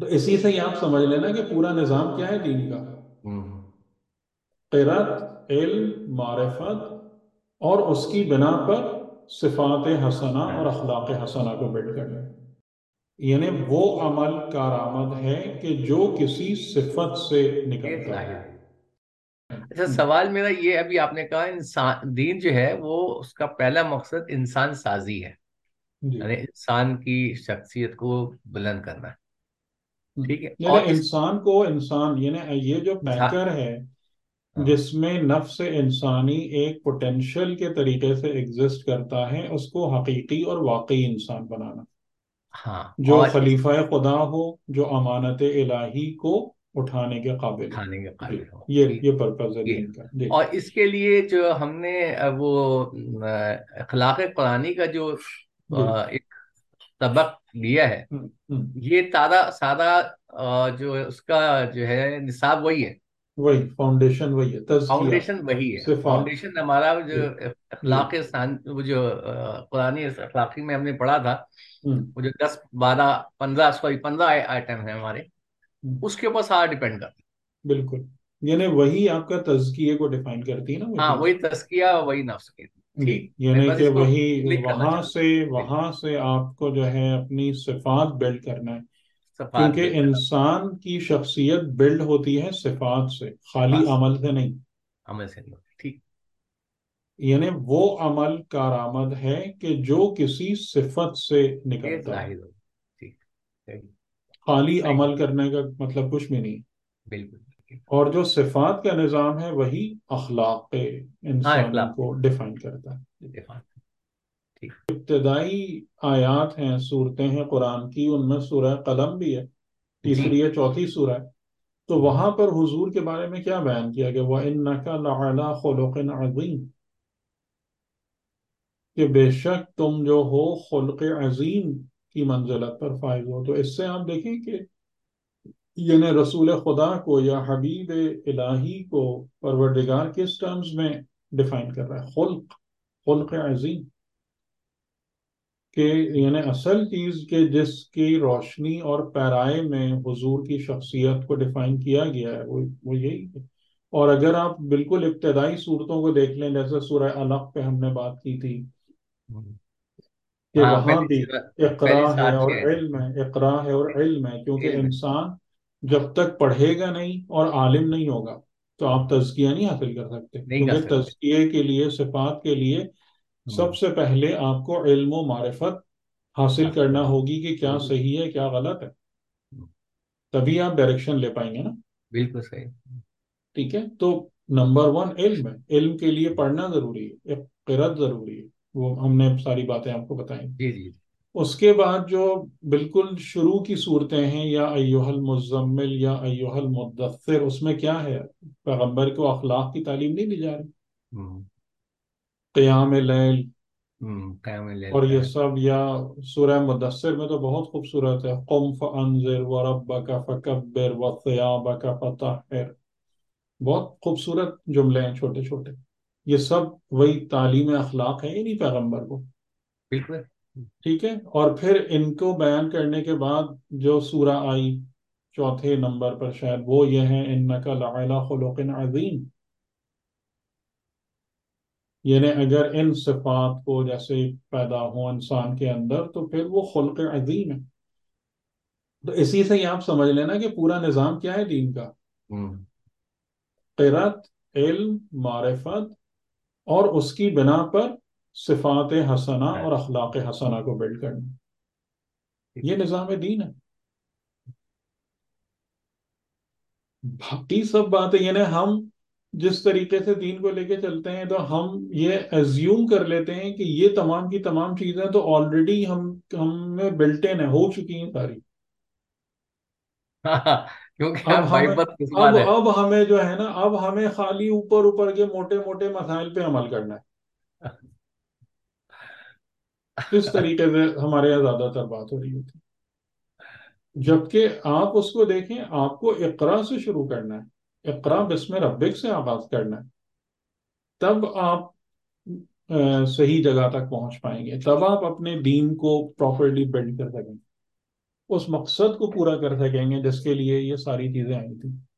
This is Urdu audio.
تو اسی سے ہی آپ سمجھ لینا کہ پورا نظام کیا ہے دین کا۔ قرت علم معرفت اور اس کی بنا پر صفات حسنہ اور اخلاق حسنہ کو بلڈ کرنا۔ یعنی وہ عمل کارآمد ہے کہ جو کسی صفت سے نکلتا ہے۔ ہے اچھا سوال میرا یہ ابھی آپ نے کہا انسان دین جو ہے وہ اس کا پہلا مقصد انسان سازی ہے۔ جی۔ یعنی انسان کی شخصیت کو بلند کرنا۔ ٹھیک ہے یعنی انسان کو انسان یعنی یہ جو پیکر ہے ہاں۔ جس میں نفس انسانی ایک پوٹینشل کے طریقے سے ایگزسٹ کرتا ہے اس کو حقیقی اور واقعی انسان بنانا۔ ہاں جو خلیفہ خدا ہو جو امانت الہی کو اٹھانے کے قابل ہو۔ کھانے کے جی قابل یہ ٹھیک یہ پرپز ہے جی۔ اور اس کے لیے جو ہم نے وہ اخلاق قرآنی کا جو جی۔ ایک سبق لیا ہے۔ یہ سادہ سادہ جو اس کا جو ہے نصاب وہی ہے۔ وہی فاؤنڈیشن وہی ہے فاؤنڈیشن وہی ہے۔ فاؤنڈیشن ہمارا جو جی۔ اخلاق جو قرآنی اخلاقی میں ہم نے پڑھا تھا وہ جو دس بارہ پندرہ سوری پندرہ آئٹم ہیں ہمارے۔ ہم، اس کے اوپر سارا ڈیپینڈ کرتا ہے۔ بالکل۔ یعنی وہی آپ کا تزکیے کو ڈیفائن کرتی ہے نا ہاں وہی تزکیہ وہی نفس کی۔ جی میں یعنی کہ وہی وہاں سے وہاں سے آپ کو جو ہے اپنی صفات بلڈ کرنا ہے۔ کیونکہ انسان کی شخصیت بلڈ ہوتی ہے صفات سے خالی عمل سے نہیں۔ عمل سے نہیں ٹھیک۔ یعنی وہ عمل کارآمد ہے کہ جو کسی صفت سے نکلتا ہے۔ خالی عمل کرنے کا مطلب کچھ بھی نہیں۔ بالکل۔ اور جو صفات کا نظام ہے وہی اخلاق ہاں اخلاق۔ کو ڈیفائن کرتا ہے۔ ابتدائی آیات ہیں صورتیں ہیں قرآن کی ان میں سورہ قلم بھی ہے تیسری ہے چوتھی سورہ ہے۔ تو وہاں پر حضور کے بارے میں کیا بیان کیا گیا؟ وَإِنَّكَ لَعَلَىٰ خُلُقٍ عَظِيمٍ۔ کہ بے شک تم جو ہو خلق عظیم کی منزلت پر فائز ہو۔ تو اس سے آپ دیکھیں کہ یعنی رسول خدا کو یا حبیب الہی کو پروردگار کس ٹرمز میں ڈیفائن کر رہا ہے؟ خلق خلق عظیم کہ یعنی اصل چیز کہ جس کی روشنی اور پیرائے میں حضور کی شخصیت کو ڈیفائن کیا گیا ہے وہ وہ یہی ہے۔ اور اگر آپ بالکل ابتدائی صورتوں کو دیکھ لیں جیسے سورہ علق پہ ہم نے بات کی تھی۔ کہ ہاں وہاں بھی اقرا ہے اور علم ہے اقرا ہے اور علم ہے کیونکہ انسان جب تک پڑھے گا نہیں اور عالم نہیں ہوگا تو آپ تزکیہ نہیں حاصل کر سکتے۔ کیونکہ تزکیے کے لیے صفات کے لیے سب سے پہلے آپ کو علم و معرفت حاصل کرنا کرنا۔ ہوگی کہ کیا صحیح ہے کیا غلط ہے۔ تبھی آپ ڈائریکشن لے پائیں گے نا۔ بالکل صحیح۔ ٹھیک ہے؟ تو نمبر ون علم ہے۔ علم کے لیے پڑھنا ضروری ہے قرت ضروری ہے۔ وہ ہم نے ساری باتیں آپ کو بتائیں جی جی۔ اس کے بعد جو بالکل شروع کی صورتیں ہیں یا ایوہ المزمل یا ایوہ المدثر اس میں کیا ہے؟ پیغمبر کو اخلاق کی تعلیم نہیں دی جا رہی۔ قیام لیل۔ قیام اللیل اور یہ سب یا سورہ مدثر میں تو بہت خوبصورت ہے۔ قم فانذر وربک فکبر وثیابک فطہر۔ بہت خوبصورت جملے ہیں چھوٹے چھوٹے۔ یہ سب وہی تعلیم اخلاق ہے یہ نہیں پیغمبر کو۔ بالکل۔ ٹھیک ہے؟ اور پھر ان کو بیان کرنے کے بعد جو سورہ آئی چوتھے نمبر پر شاید وہ یہ ہے انکا لعلی خلق عظیم۔ یعنی اگر ان صفات کو جیسے پیدا ہو انسان کے اندر تو پھر وہ خلق عظیم ہے تو اسی سے ہی آپ سمجھ لینا کہ پورا نظام کیا ہے دین کا؟ قرت علم معرفت اور اس کی بنا پر صفات حسنہ اور اخلاق حسنہ کو بلڈ کرنا۔ یہ نظام دین ہے۔ باقی سب باتیں یعنی ہم جس طریقے سے دین کو لے کے چلتے ہیں تو ہم یہ ایزیوم کر لیتے ہیں کہ یہ تمام کی تمام چیزیں تو آلریڈی ہم ہم میں بلٹ ان ہو چکی ہیں ساری۔ اب اب ہمیں جو ہے نا اب ہمیں خالی اوپر اوپر کے موٹے موٹے مسائل پہ عمل کرنا ہے۔ اس طریقے سے ہمارے یہاں زیادہ تر بات ہو رہی ہوتی جبکہ آپ اس کو دیکھیں، آپ کو اقرا سے شروع کرنا ہے۔ اقرا بسم ربک سے آغاز کرنا ہے۔ تب آپ صحیح جگہ تک پہنچ پائیں گے۔ تب آپ اپنے دین کو پراپرلی بلڈ کر سکیں گے۔ اس مقصد کو پورا کر سکیں گے جس کے لیے یہ ساری چیزیں آئی تھیں۔